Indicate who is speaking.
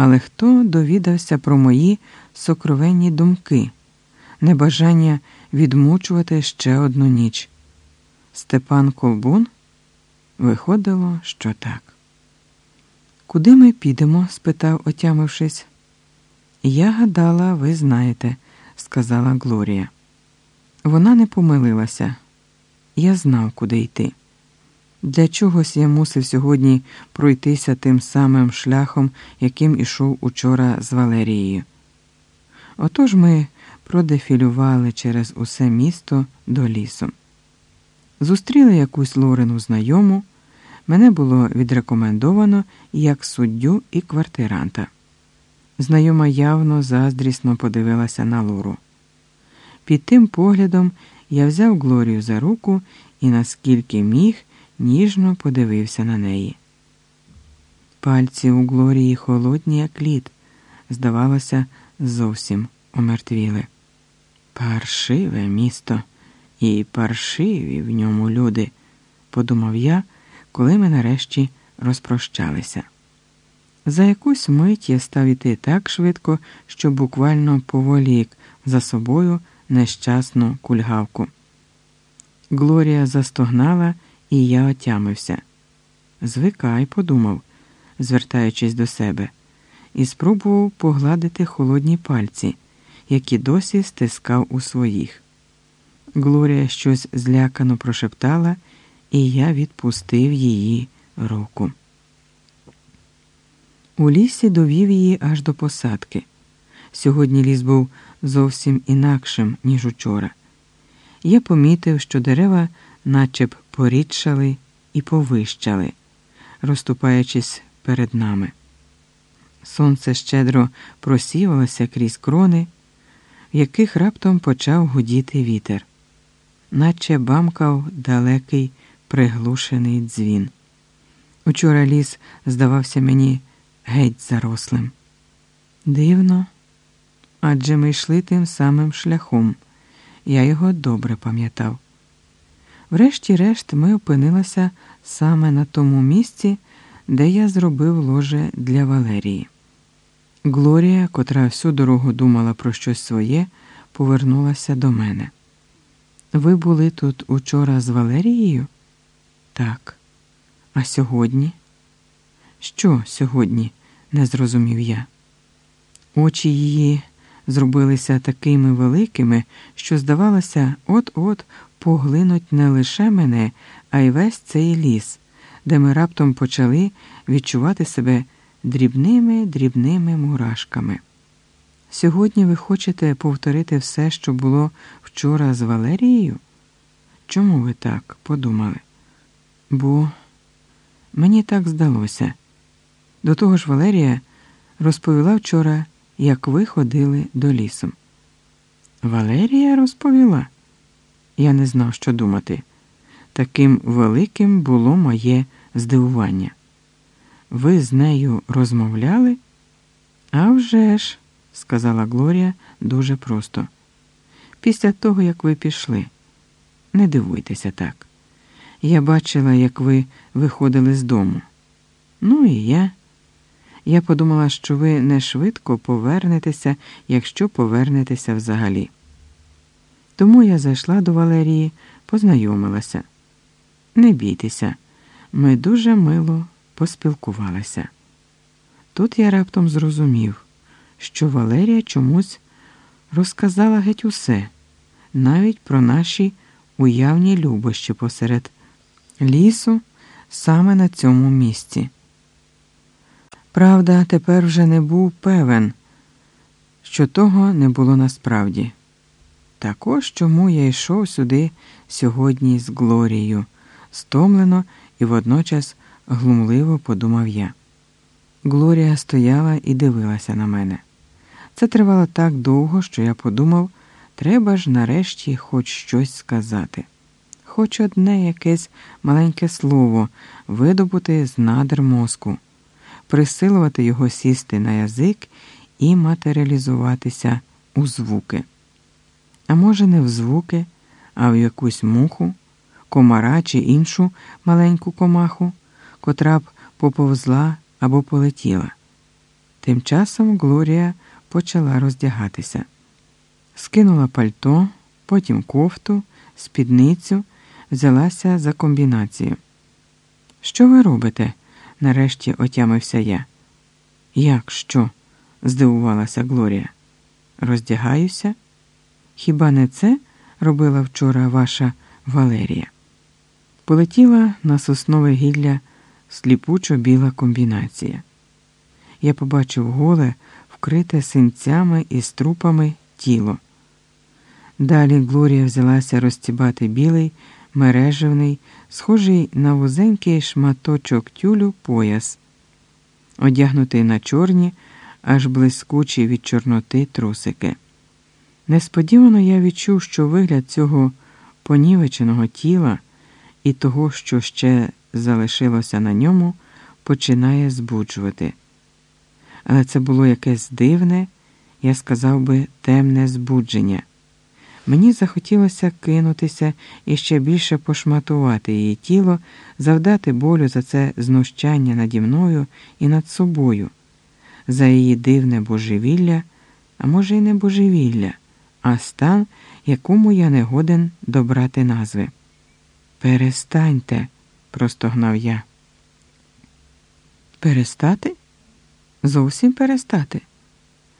Speaker 1: Але хто довідався про мої сокровенні думки, небажання відмучувати ще одну ніч? Степан Колбун? Виходило, що так. Куди ми підемо? спитав, отямившись. Я гадала, ви знаєте, сказала Глорія. Вона не помилилася. Я знав, куди йти. Для чогось я мусив сьогодні пройтися тим самим шляхом, яким ішов учора з Валерією. Отож ми продефілювали через усе місто до лісу. Зустріли якусь Лорену знайому, мене було відрекомендовано як суддю і квартиранта. Знайома явно заздрісно подивилася на Лору. Під тим поглядом я взяв Глорію за руку і, наскільки міг, ніжно подивився на неї. Пальці у Глорії холодні, як лід, здавалося, зовсім омертвіли. Паршиве місто і паршиві в ньому люди, подумав я, коли ми нарешті розпрощалися. За якусь мить я став іти так швидко, що буквально поволік за собою нещасну кульгавку. Глорія застогнала, і я отямився. Звикай, подумав, звертаючись до себе, і спробував погладити холодні пальці, які досі стискав у своїх. Глорія щось злякано прошептала, і я відпустив її руку. У лісі довів її аж до посадки. Сьогодні ліс був зовсім інакшим, ніж учора. Я помітив, що дерева наче б порідшали і повищали, розступаючись перед нами. Сонце щедро просівалося крізь крони, в яких раптом почав гудіти вітер, наче бамкав далекий приглушений дзвін. Учора ліс здавався мені геть зарослим. Дивно, адже ми йшли тим самим шляхом, я його добре пам'ятав. Врешті-решт ми опинилися саме на тому місці, де я зробив ложе для Валерії. Глорія, котра всю дорогу думала про щось своє, повернулася до мене. Ви були тут учора з Валерією? Так. А сьогодні? Що сьогодні? не зрозумів я. Очі її зробилися такими великими, що, здавалося, от-от поглинуть не лише мене, а й весь цей ліс, де ми раптом почали відчувати себе дрібними дрібними мурашками. Сьогодні ви хочете повторити все, що було вчора з Валерією? Чому ви так подумали? Бо мені так здалося. До того ж, Валерія розповіла вчора, як ви ходили до лісу. Валерія розповіла. Я не знав, що думати. Таким великим було моє здивування. Ви з нею розмовляли? «А вже ж», – сказала Глорія дуже просто. Після того, як ви пішли. Не дивуйтеся так. Я бачила, як ви виходили з дому. Ну і я. Я подумала, що ви не швидко повернетеся, якщо повернетеся взагалі. Тому я зайшла до Валерії, познайомилася. Не бійтеся, ми дуже мило поспілкувалися. Тут я раптом зрозумів, що Валерія чомусь розказала геть усе, навіть про наші уявні любощі посеред лісу саме на цьому місці. Правда, тепер вже не був певен, що того не було насправді. Також чому я йшов сюди сьогодні з Глорією, стомлено і водночас глумливо подумав я. Глорія стояла і дивилася на мене. Це тривало так довго, що я подумав, треба ж нарешті хоч щось сказати, хоч одне якесь маленьке слово видобути з надр мозку, присилувати його сісти на язик і матеріалізуватися у звуки а може, не в звуки, а в якусь муху, комара чи іншу маленьку комаху, котра б поповзла або полетіла. Тим часом Глорія почала роздягатися, скинула пальто, потім кофту, спідницю, взялася за комбінацію. Що ви робите? Нарешті отямився я. Як що? здивувалася Глорія. Роздягаюся? Хіба не це робила вчора ваша Валерія? Полетіла на соснове гілля сліпучо біла комбінація. Я побачив голе, вкрите синцями і струпами тіло. Далі Глорія взялася розтібати білий, мережевний, схожий на вузенький шматочок тюлю пояс, одягнутий на чорні, аж блискучі від чорноти трусики. Несподівано я відчув, що вигляд цього понівеченого тіла і того, що ще залишилося на ньому, починає збуджувати. Але це було якесь дивне, я сказав би, темне збудження. Мені захотілося кинутися і ще більше пошматувати її тіло, завдати болю за це знущання наді мною і над собою, за її дивне божевілля, а може, й не божевілля, а стан, якому я не годен добрати назви. Перестаньте, простогнав я. Перестати? Зовсім перестати.